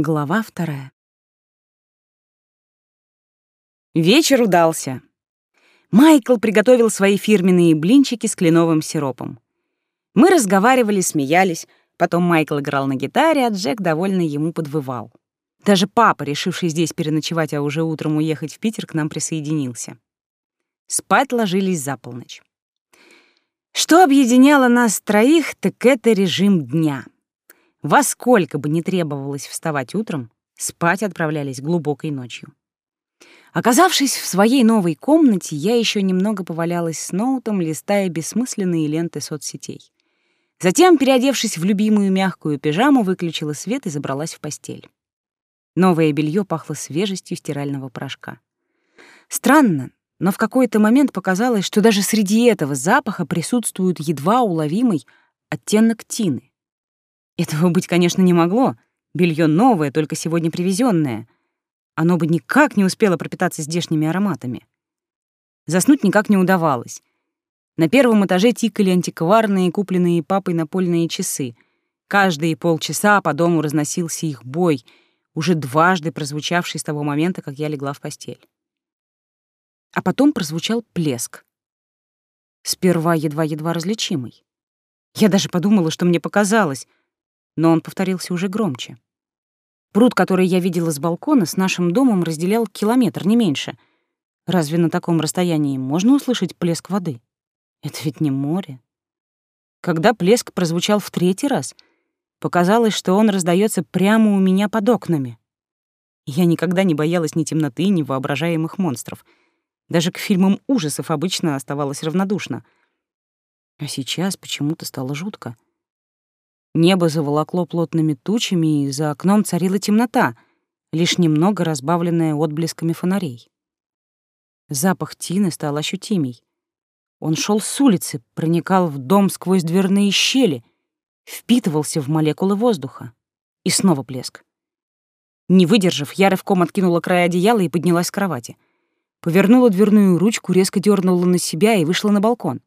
Глава вторая. Вечер удался. Майкл приготовил свои фирменные блинчики с кленовым сиропом. Мы разговаривали, смеялись, потом Майкл играл на гитаре, а Джек довольно ему подвывал. Даже папа, решивший здесь переночевать, а уже утром уехать в Питер, к нам присоединился. Спать ложились за полночь. Что объединяло нас троих, так это режим дня — во сколько бы ни требовалось вставать утром, спать отправлялись глубокой ночью. Оказавшись в своей новой комнате, я еще немного повалялась с ноутом, листая бессмысленные ленты соцсетей. Затем, переодевшись в любимую мягкую пижаму, выключила свет и забралась в постель. Новое белье пахло свежестью стирального порошка. Странно, но в какой-то момент показалось, что даже среди этого запаха присутствует едва уловимый оттенок тины. Этого быть, конечно, не могло. Белье новое, только сегодня привезенное. Оно бы никак не успело пропитаться здешними ароматами. Заснуть никак не удавалось. На первом этаже тикали антикварные, купленные папой напольные часы. Каждые полчаса по дому разносился их бой, уже дважды прозвучавший с того момента, как я легла в постель. А потом прозвучал плеск. Сперва едва-едва различимый. Я даже подумала, что мне показалось, но он повторился уже громче. Пруд, который я видела с балкона, с нашим домом разделял километр, не меньше. Разве на таком расстоянии можно услышать плеск воды? Это ведь не море. Когда плеск прозвучал в третий раз, показалось, что он раздается прямо у меня под окнами. Я никогда не боялась ни темноты, ни воображаемых монстров. Даже к фильмам ужасов обычно оставалась равнодушна. А сейчас почему-то стало жутко. Небо заволокло плотными тучами, и за окном царила темнота, лишь немного разбавленная отблесками фонарей. Запах тины стал ощутимей. Он шел с улицы, проникал в дом сквозь дверные щели, впитывался в молекулы воздуха. И снова плеск. Не выдержав, я рывком откинула край одеяла и поднялась с кровати. Повернула дверную ручку, резко дернула на себя и вышла на балкон.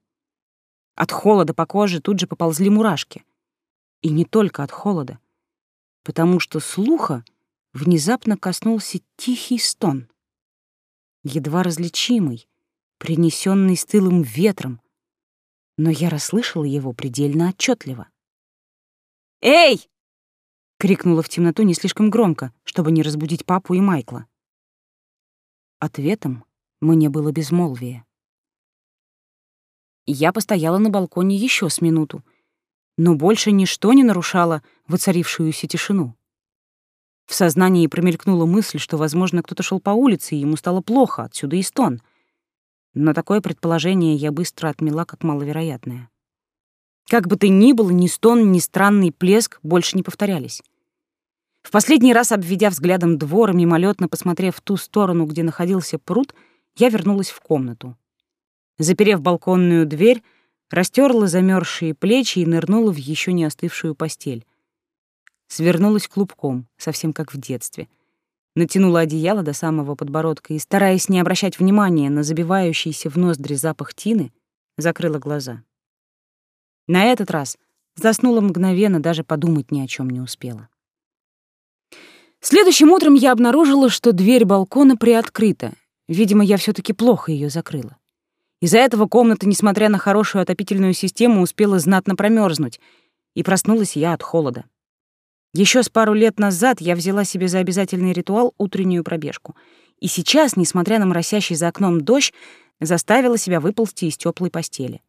От холода по коже тут же поползли мурашки. И не только от холода, потому что слуха внезапно коснулся тихий стон, едва различимый, принесенный стылым ветром, но я расслышала его предельно отчетливо. «Эй!» — крикнула в темноту не слишком громко, чтобы не разбудить папу и Майкла. Ответом мне было безмолвие. Я постояла на балконе еще с минуту, но больше ничто не нарушало воцарившуюся тишину. В сознании промелькнула мысль, что, возможно, кто-то шел по улице, и ему стало плохо, отсюда и стон. Но такое предположение я быстро отмела как маловероятное. Как бы то ни было, ни стон, ни странный плеск больше не повторялись. В последний раз, обведя взглядом двор и мимолетно посмотрев в ту сторону, где находился пруд, я вернулась в комнату. Заперев балконную дверь, растерла замерзшие плечи и нырнула в еще не остывшую постель. Свернулась клубком, совсем как в детстве. Натянула одеяло до самого подбородка и, стараясь не обращать внимания на забивающийся в ноздри запах тины, закрыла глаза. На этот раз заснула мгновенно, даже подумать ни о чем не успела. Следующим утром я обнаружила, что дверь балкона приоткрыта. Видимо, я все таки плохо ее закрыла. Из-за этого комната, несмотря на хорошую отопительную систему, успела знатно промерзнуть, и проснулась я от холода. Еще с пару лет назад я взяла себе за обязательный ритуал утреннюю пробежку. И сейчас, несмотря на моросящий за окном дождь, заставила себя выползти из теплой постели.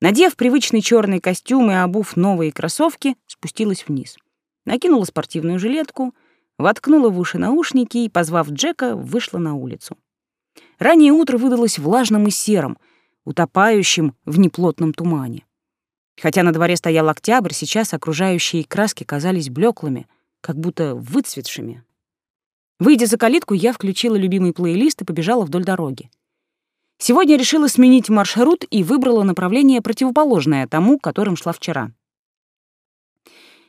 Надев привычный черный костюм и обув новые кроссовки, спустилась вниз. Накинула спортивную жилетку, воткнула в уши наушники и, позвав Джека, вышла на улицу. Раннее утро выдалось влажным и серым, утопающим в неплотном тумане. Хотя на дворе стоял октябрь, сейчас окружающие краски казались блеклыми, как будто выцветшими. Выйдя за калитку, я включила любимый плейлист и побежала вдоль дороги. Сегодня решила сменить маршрут и выбрала направление противоположное тому, которым шла вчера.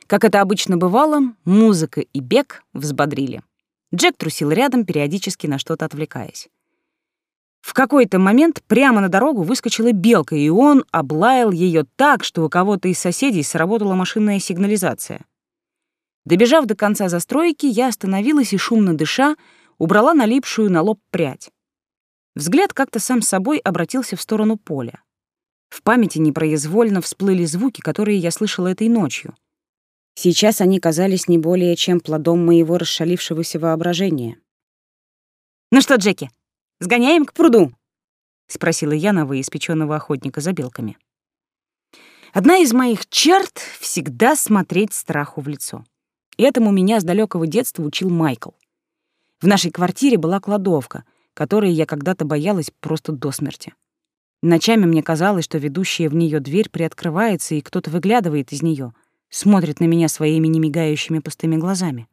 Как это обычно бывало, музыка и бег взбодрили. Джек трусил рядом, периодически на что-то отвлекаясь. В какой-то момент прямо на дорогу выскочила белка, и он облаял ее так, что у кого-то из соседей сработала машинная сигнализация. Добежав до конца застройки, я остановилась и, шумно дыша, убрала налипшую на лоб прядь. Взгляд как-то сам собой обратился в сторону поля. В памяти непроизвольно всплыли звуки, которые я слышала этой ночью. Сейчас они казались не более чем плодом моего расшалившегося воображения. «Ну что, Джеки, сгоняем к пруду?» — спросила я новоиспеченного охотника за белками. Одна из моих черт — всегда смотреть страху в лицо. Этому меня с далекого детства учил Майкл. В нашей квартире была кладовка, которой я когда-то боялась просто до смерти. Ночами мне казалось, что ведущая в нее дверь приоткрывается, и кто-то выглядывает из нее, смотрит на меня своими немигающими пустыми глазами.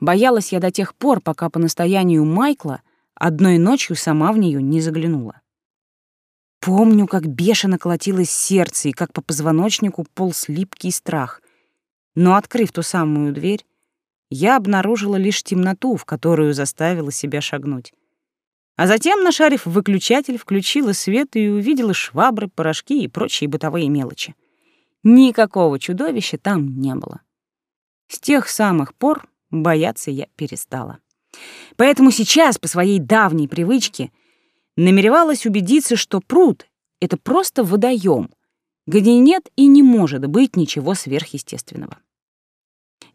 Боялась я до тех пор, пока по настоянию Майкла одной ночью сама в нее не заглянула. Помню, как бешено колотилось сердце и как по позвоночнику полз липкий страх. Но, открыв ту самую дверь, я обнаружила лишь темноту, в которую заставила себя шагнуть. А затем, нашарив выключатель, включила свет и увидела швабры, порошки и прочие бытовые мелочи. Никакого чудовища там не было. С тех самых пор бояться я перестала. Поэтому сейчас, по своей давней привычке, намеревалась убедиться, что пруд — это просто водоем, где нет и не может быть ничего сверхъестественного.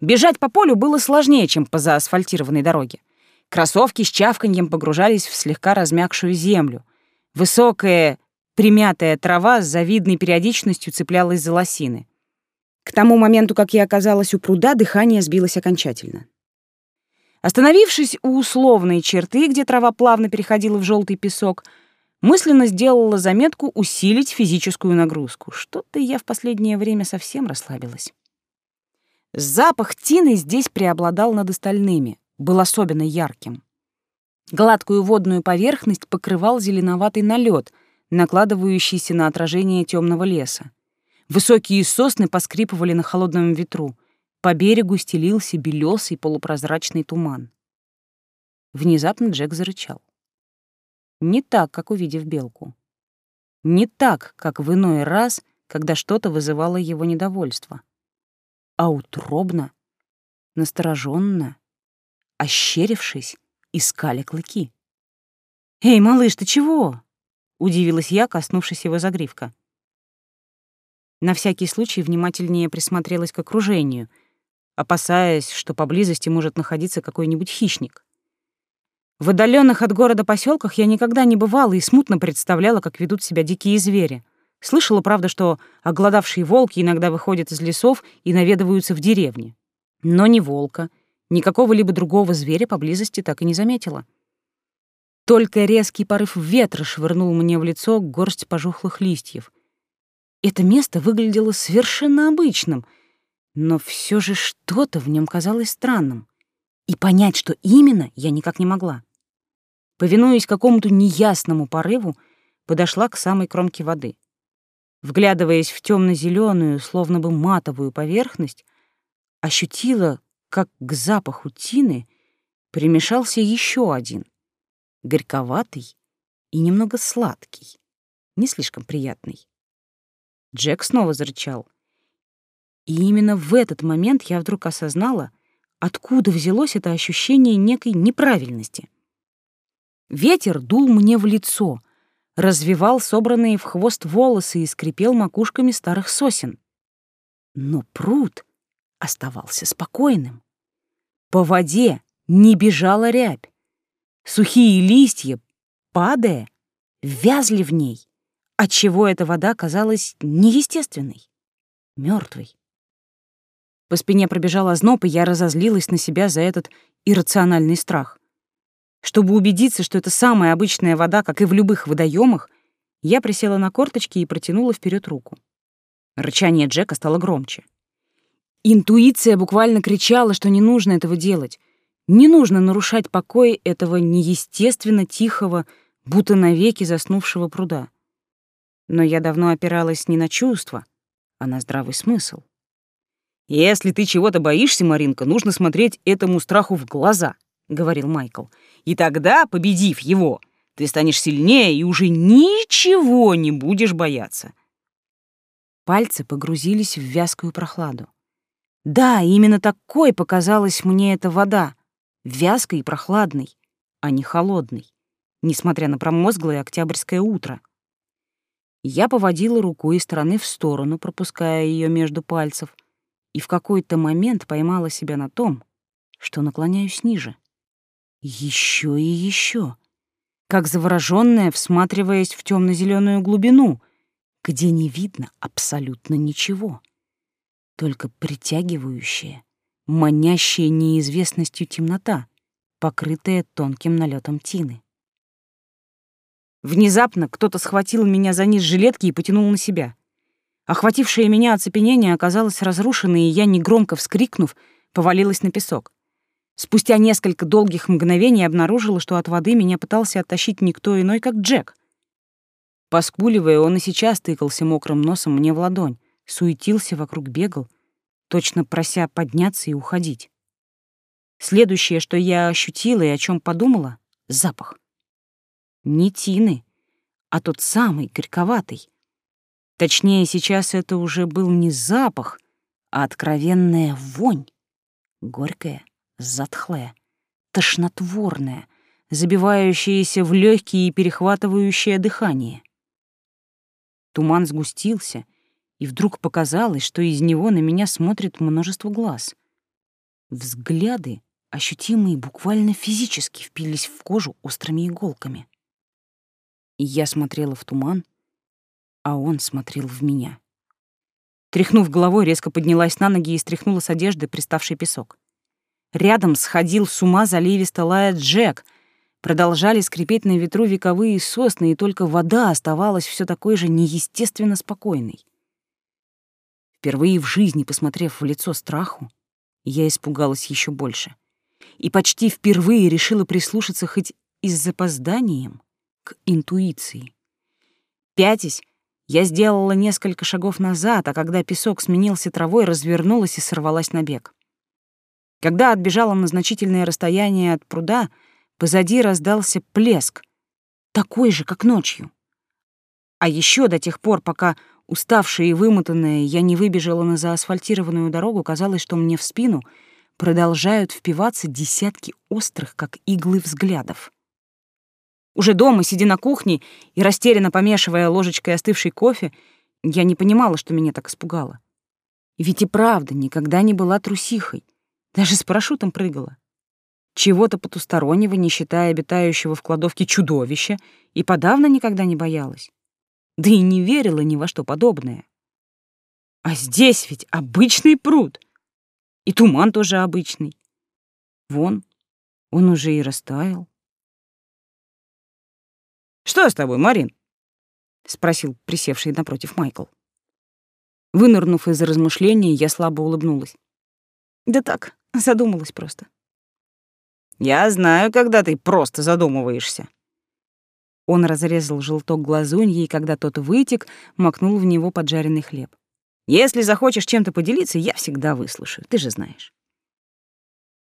Бежать по полю было сложнее, чем по заасфальтированной дороге. Кроссовки с чавканьем погружались в слегка размягшую землю. Высокая, примятая трава с завидной периодичностью цеплялась за лосины. К тому моменту, как я оказалась у пруда, дыхание сбилось окончательно. Остановившись у условной черты, где трава плавно переходила в желтый песок, мысленно сделала заметку усилить физическую нагрузку. Что-то я в последнее время совсем расслабилась. Запах тины здесь преобладал над остальными, был особенно ярким. Гладкую водную поверхность покрывал зеленоватый налет, накладывающийся на отражение темного леса. Высокие сосны поскрипывали на холодном ветру. По берегу стелился белесый полупрозрачный туман. Внезапно Джек зарычал. Не так, как увидев белку. Не так, как в иной раз, когда что-то вызывало его недовольство. А утробно, настороженно, ощерившись, искали клыки. «Эй, малыш, ты чего?» — удивилась я, коснувшись его загривка. На всякий случай внимательнее присмотрелась к окружению — опасаясь, что поблизости может находиться какой-нибудь хищник. В отдаленных от города поселках я никогда не бывала и смутно представляла, как ведут себя дикие звери. Слышала, правда, что оголодавшие волки иногда выходят из лесов и наведываются в деревни. Но ни волка, ни какого-либо другого зверя поблизости так и не заметила. Только резкий порыв ветра швырнул мне в лицо горсть пожухлых листьев. Это место выглядело совершенно обычным — но все же что-то в нем казалось странным, и понять, что именно, я никак не могла. Повинуясь какому-то неясному порыву, подошла к самой кромке воды. Вглядываясь в темно-зеленую, словно бы матовую поверхность, ощутила, как к запаху тины примешался еще один, горьковатый и немного сладкий, не слишком приятный. Джек снова зарычал, и именно в этот момент я вдруг осознала, откуда взялось это ощущение некой неправильности. Ветер дул мне в лицо, развивал собранные в хвост волосы и скрипел макушками старых сосен. Но пруд оставался спокойным. По воде не бежала рябь. Сухие листья, падая, вязли в ней, отчего эта вода казалась неестественной, мертвой. По спине пробежал озноб, и я разозлилась на себя за этот иррациональный страх. Чтобы убедиться, что это самая обычная вода, как и в любых водоемах, я присела на корточки и протянула вперед руку. Рычание Джека стало громче. Интуиция буквально кричала, что не нужно этого делать. Не нужно нарушать покой этого неестественно тихого, будто навеки заснувшего пруда. Но я давно опиралась не на чувства, а на здравый смысл. «Если ты чего-то боишься, Маринка, нужно смотреть этому страху в глаза», — говорил Майкл. «И тогда, победив его, ты станешь сильнее и уже ничего не будешь бояться». Пальцы погрузились в вязкую прохладу. Да, именно такой показалась мне эта вода, вязкой и прохладной, а не холодной, несмотря на промозглое октябрьское утро. Я поводила рукой из стороны в сторону, пропуская ее между пальцев, и в какой-то момент поймала себя на том, что наклоняюсь ниже. Еще и еще, как заворожённая, всматриваясь в темно-зеленую глубину, где не видно абсолютно ничего, только притягивающая, манящая неизвестностью темнота, покрытая тонким налетом тины. Внезапно кто-то схватил меня за низ жилетки и потянул на себя. Охватившее меня оцепенение оказалось разрушено, и я, негромко вскрикнув, повалилась на песок. Спустя несколько долгих мгновений обнаружила, что от воды меня пытался оттащить никто иной, как Джек. Поскуливая, он и сейчас тыкался мокрым носом мне в ладонь, суетился вокруг, бегал, точно прося подняться и уходить. Следующее, что я ощутила и о чем подумала — запах. Не тины, а тот самый, горьковатый. Точнее, сейчас это уже был не запах, а откровенная вонь. Горькая, затхлая, тошнотворная, забивающаяся в легкие и перехватывающее дыхание. Туман сгустился, и вдруг показалось, что из него на меня смотрит множество глаз. Взгляды, ощутимые буквально физически, впились в кожу острыми иголками. Я смотрела в туман, а он смотрел в меня. Тряхнув головой, резко поднялась на ноги и стряхнула с одежды приставший песок. Рядом сходил с ума заливисто лая Джек. Продолжали скрипеть на ветру вековые сосны, и только вода оставалась все такой же неестественно спокойной. Впервые в жизни, посмотрев в лицо страху, я испугалась еще больше. И почти впервые решила прислушаться хоть и с запозданием к интуиции. Пятясь, я сделала несколько шагов назад, а когда песок сменился травой, развернулась и сорвалась на бег. Когда отбежала на значительное расстояние от пруда, позади раздался плеск, такой же, как ночью. А еще до тех пор, пока, уставшая и вымотанная, я не выбежала на заасфальтированную дорогу, казалось, что мне в спину продолжают впиваться десятки острых, как иглы, взглядов. Уже дома, сидя на кухне и растерянно помешивая ложечкой остывший кофе, я не понимала, что меня так испугало. Ведь и правда никогда не была трусихой. Даже с парашютом прыгала. Чего-то потустороннего, не считая обитающего в кладовке чудовища, и подавно никогда не боялась. Да и не верила ни во что подобное. А здесь ведь обычный пруд. И туман тоже обычный. Вон, он уже и растаял. «Что с тобой, Марин?» — спросил присевший напротив Майкл. Вынырнув из размышлений, я слабо улыбнулась. «Да так, Задумалась просто. Я знаю, когда ты просто задумываешься. Он разрезал желток глазуньи, и когда тот вытек, макнул в него поджаренный хлеб. Если захочешь чем-то поделиться, я всегда выслушаю, ты же знаешь.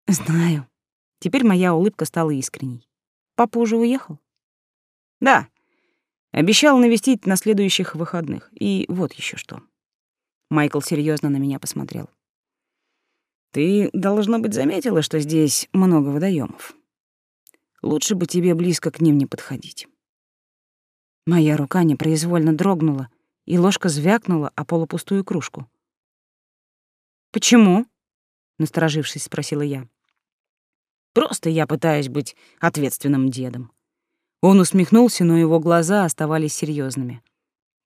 Знаю. Теперь моя улыбка стала искренней. Папа уже уехал? Да. Обещал навестить на следующих выходных. И вот еще что. Майкл серьезно на меня посмотрел. Ты, должно быть, заметила, что здесь много водоемов. Лучше бы тебе близко к ним не подходить. Моя рука непроизвольно дрогнула, и ложка звякнула о полупустую кружку. «Почему?» — насторожившись, спросила я. «Просто я пытаюсь быть ответственным дедом». Он усмехнулся, но его глаза оставались серьезными.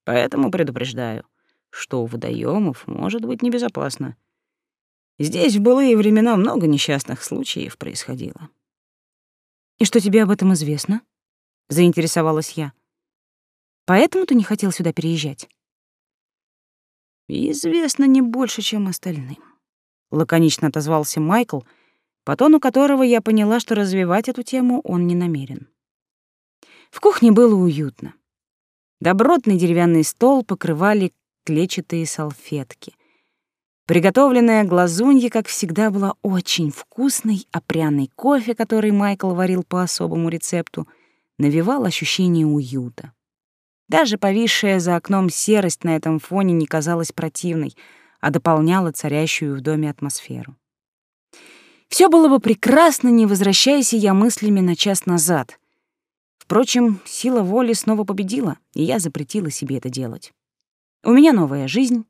«Поэтому предупреждаю, что у водоемов может быть небезопасно. Здесь в былые времена много несчастных случаев происходило. «И что тебе об этом известно?» — заинтересовалась я. «Поэтому ты не хотел сюда переезжать?» «Известно не больше, чем остальным», — лаконично отозвался Майкл, по тону которого я поняла, что развивать эту тему он не намерен. В кухне было уютно. Добротный деревянный стол покрывали клетчатые салфетки. Приготовленная глазунья, как всегда, была очень вкусной, а пряный кофе, который Майкл варил по особому рецепту, навевал ощущение уюта. Даже повисшая за окном серость на этом фоне не казалась противной, а дополняла царящую в доме атмосферу. Все было бы прекрасно, не возвращаясь я мыслями на час назад. Впрочем, сила воли снова победила, и я запретила себе это делать. У меня новая жизнь,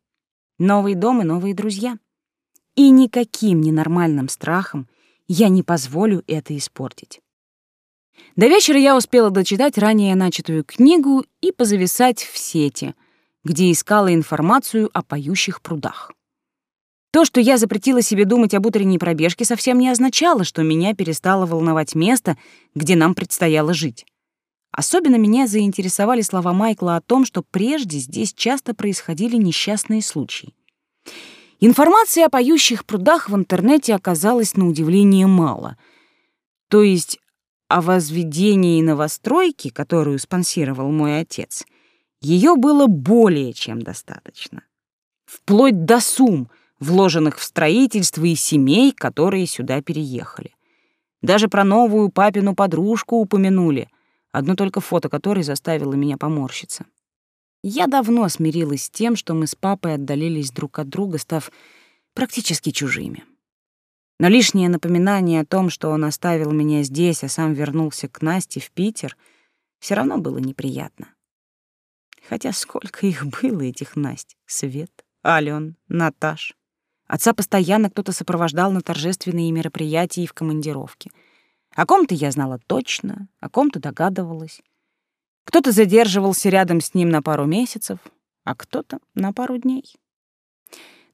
новый дом и новые друзья. И никаким ненормальным страхом я не позволю это испортить. До вечера я успела дочитать ранее начатую книгу и позависать в сети, где искала информацию о поющих прудах. То, что я запретила себе думать об утренней пробежке, совсем не означало, что меня перестало волновать место, где нам предстояло жить. Особенно меня заинтересовали слова Майкла о том, что прежде здесь часто происходили несчастные случаи. Информации о поющих прудах в интернете оказалось на удивление мало. То есть о возведении новостройки, которую спонсировал мой отец, ее было более чем достаточно. Вплоть до сумм, вложенных в строительство и семей, которые сюда переехали. Даже про новую папину подружку упомянули, одно только фото которой заставило меня поморщиться. Я давно смирилась с тем, что мы с папой отдалились друг от друга, став практически чужими. Но лишнее напоминание о том, что он оставил меня здесь, а сам вернулся к Насте в Питер, все равно было неприятно. Хотя сколько их было, этих Насть, Свет, Ален, Наташ. Отца постоянно кто-то сопровождал на торжественные мероприятия и в командировке. О ком-то я знала точно, о ком-то догадывалась. Кто-то задерживался рядом с ним на пару месяцев, а кто-то на пару дней.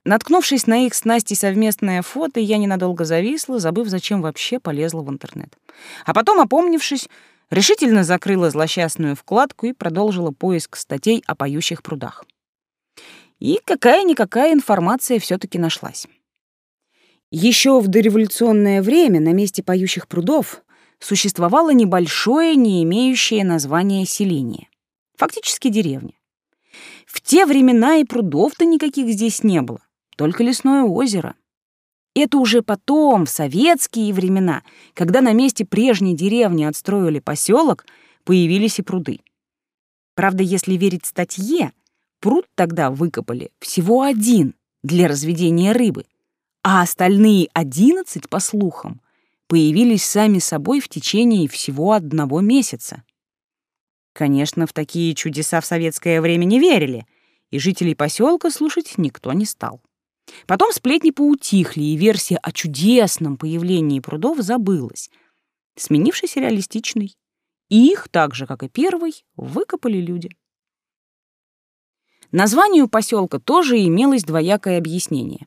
Наткнувшись на их с Настей совместное фото, я ненадолго зависла, забыв, зачем вообще полезла в интернет. А потом, опомнившись, решительно закрыла злосчастную вкладку и продолжила поиск статей о поющих прудах. И какая-никакая информация все таки нашлась. Еще в дореволюционное время на месте поющих прудов существовало небольшое, не имеющее названия селение. Фактически деревня. В те времена и прудов-то никаких здесь не было, только лесное озеро. Это уже потом, в советские времена, когда на месте прежней деревни отстроили поселок, появились и пруды. Правда, если верить статье, Пруд тогда выкопали всего один для разведения рыбы, а остальные одиннадцать, по слухам, появились сами собой в течение всего одного месяца. Конечно, в такие чудеса в советское время не верили, и жителей поселка слушать никто не стал. Потом сплетни поутихли, и версия о чудесном появлении прудов забылась, сменившись реалистичной. И их, так же, как и первый, выкопали люди. Названию поселка тоже имелось двоякое объяснение.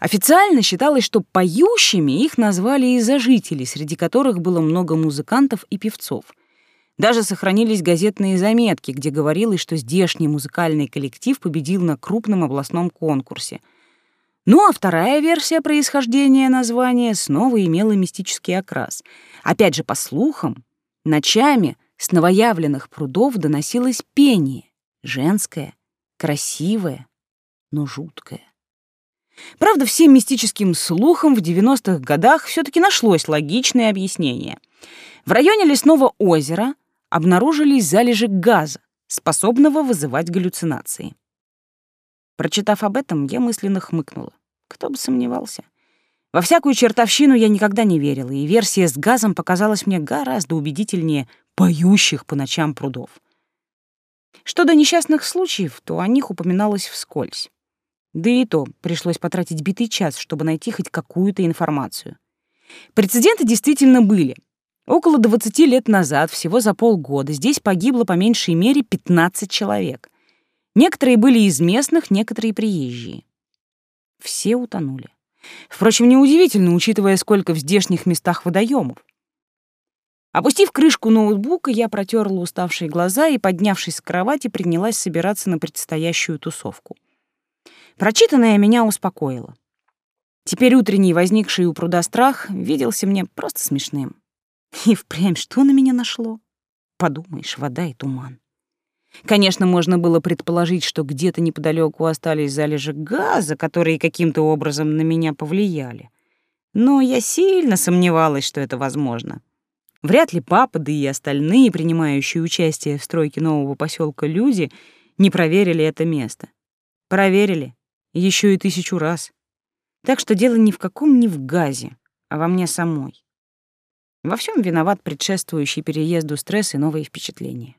Официально считалось, что поющими их назвали из-за жителей, среди которых было много музыкантов и певцов. Даже сохранились газетные заметки, где говорилось, что здешний музыкальный коллектив победил на крупном областном конкурсе. Ну а вторая версия происхождения названия снова имела мистический окрас. Опять же, по слухам, ночами с новоявленных прудов доносилось пение, женское, красивое, но жуткое. Правда, всем мистическим слухам в 90-х годах все таки нашлось логичное объяснение. В районе лесного озера обнаружились залежи газа, способного вызывать галлюцинации. Прочитав об этом, я мысленно хмыкнула. Кто бы сомневался. Во всякую чертовщину я никогда не верила, и версия с газом показалась мне гораздо убедительнее поющих по ночам прудов. Что до несчастных случаев, то о них упоминалось вскользь. Да и то пришлось потратить битый час, чтобы найти хоть какую-то информацию. Прецеденты действительно были. Около 20 лет назад, всего за полгода, здесь погибло по меньшей мере 15 человек. Некоторые были из местных, некоторые приезжие. Все утонули. Впрочем, неудивительно, учитывая, сколько в здешних местах водоемов. Опустив крышку ноутбука, я протерла уставшие глаза и, поднявшись с кровати, принялась собираться на предстоящую тусовку. Прочитанное меня успокоило. Теперь утренний возникший у пруда страх виделся мне просто смешным. И впрямь что на меня нашло? Подумаешь, вода и туман. Конечно, можно было предположить, что где-то неподалеку остались залежи газа, которые каким-то образом на меня повлияли. Но я сильно сомневалась, что это возможно. Вряд ли папа, да и остальные, принимающие участие в стройке нового поселка люди, не проверили это место. Проверили еще и тысячу раз. Так что дело ни в каком не в газе, а во мне самой. Во всем виноват предшествующий переезду стресс и новые впечатления.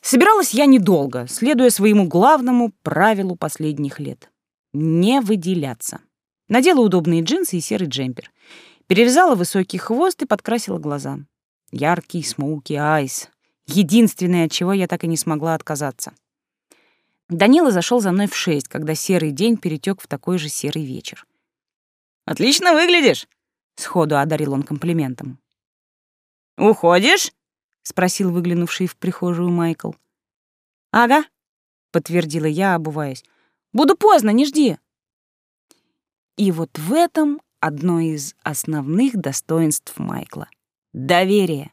Собиралась я недолго, следуя своему главному правилу последних лет — не выделяться. Надела удобные джинсы и серый джемпер. Перевязала высокий хвост и подкрасила глаза. Яркий смоуки айс. Единственное, от чего я так и не смогла отказаться. Данила зашел за мной в шесть, когда серый день перетек в такой же серый вечер. «Отлично выглядишь!» — сходу одарил он комплиментом. «Уходишь?» — спросил выглянувший в прихожую Майкл. «Ага», — подтвердила я, обуваясь. «Буду поздно, не жди». И вот в этом одно из основных достоинств Майкла — доверие.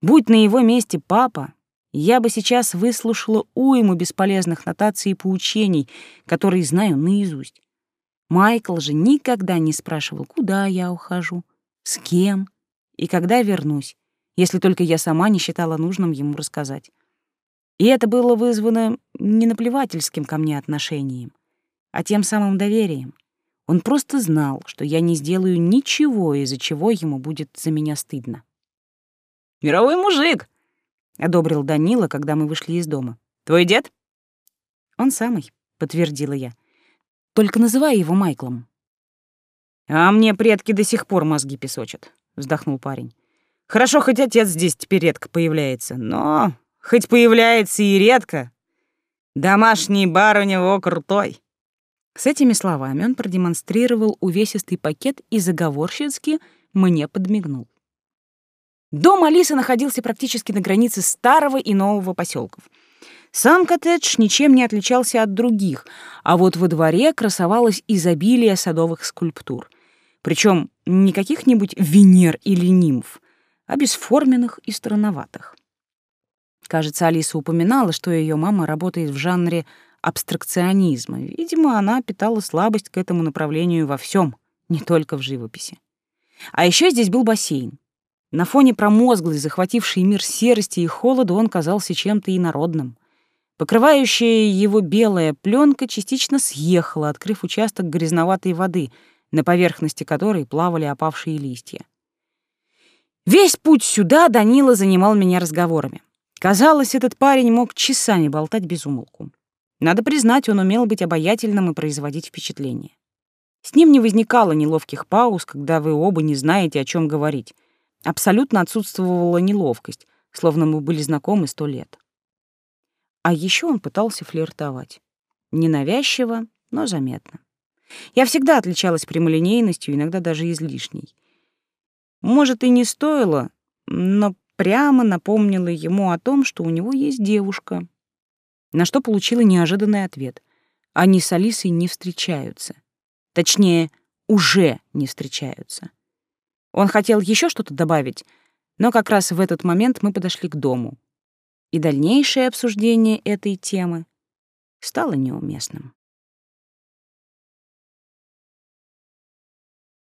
Будь на его месте папа, я бы сейчас выслушала уйму бесполезных нотаций и поучений, которые знаю наизусть. Майкл же никогда не спрашивал, куда я ухожу, с кем и когда вернусь, если только я сама не считала нужным ему рассказать. И это было вызвано не наплевательским ко мне отношением, а тем самым доверием. Он просто знал, что я не сделаю ничего, из-за чего ему будет за меня стыдно. «Мировой мужик!» — одобрил Данила, когда мы вышли из дома. «Твой дед?» «Он самый», — подтвердила я. «Только называй его Майклом». «А мне предки до сих пор мозги песочат», — вздохнул парень. «Хорошо, хоть отец здесь теперь редко появляется, но хоть появляется и редко, домашний бар у него крутой». С этими словами он продемонстрировал увесистый пакет и заговорщицки мне подмигнул. Дом Алисы находился практически на границе старого и нового поселков. Сам коттедж ничем не отличался от других, а вот во дворе красовалось изобилие садовых скульптур. Причем не каких-нибудь Венер или нимф, а бесформенных и странноватых. Кажется, Алиса упоминала, что ее мама работает в жанре абстракционизма. Видимо, она питала слабость к этому направлению во всем, не только в живописи. А еще здесь был бассейн. На фоне промозглой, захватившей мир серости и холода, он казался чем-то инородным. Покрывающая его белая пленка частично съехала, открыв участок грязноватой воды, на поверхности которой плавали опавшие листья. Весь путь сюда Данила занимал меня разговорами. Казалось, этот парень мог часами болтать без умолку. Надо признать, он умел быть обаятельным и производить впечатление. С ним не возникало неловких пауз, когда вы оба не знаете, о чем говорить. Абсолютно отсутствовала неловкость, словно мы были знакомы сто лет. А еще он пытался флиртовать. Ненавязчиво, но заметно. Я всегда отличалась прямолинейностью, иногда даже излишней. Может, и не стоило, но прямо напомнила ему о том, что у него есть девушка. На что получила неожиданный ответ. Они с Алисой не встречаются. Точнее, уже не встречаются. Он хотел еще что-то добавить, но как раз в этот момент мы подошли к дому. И дальнейшее обсуждение этой темы стало неуместным.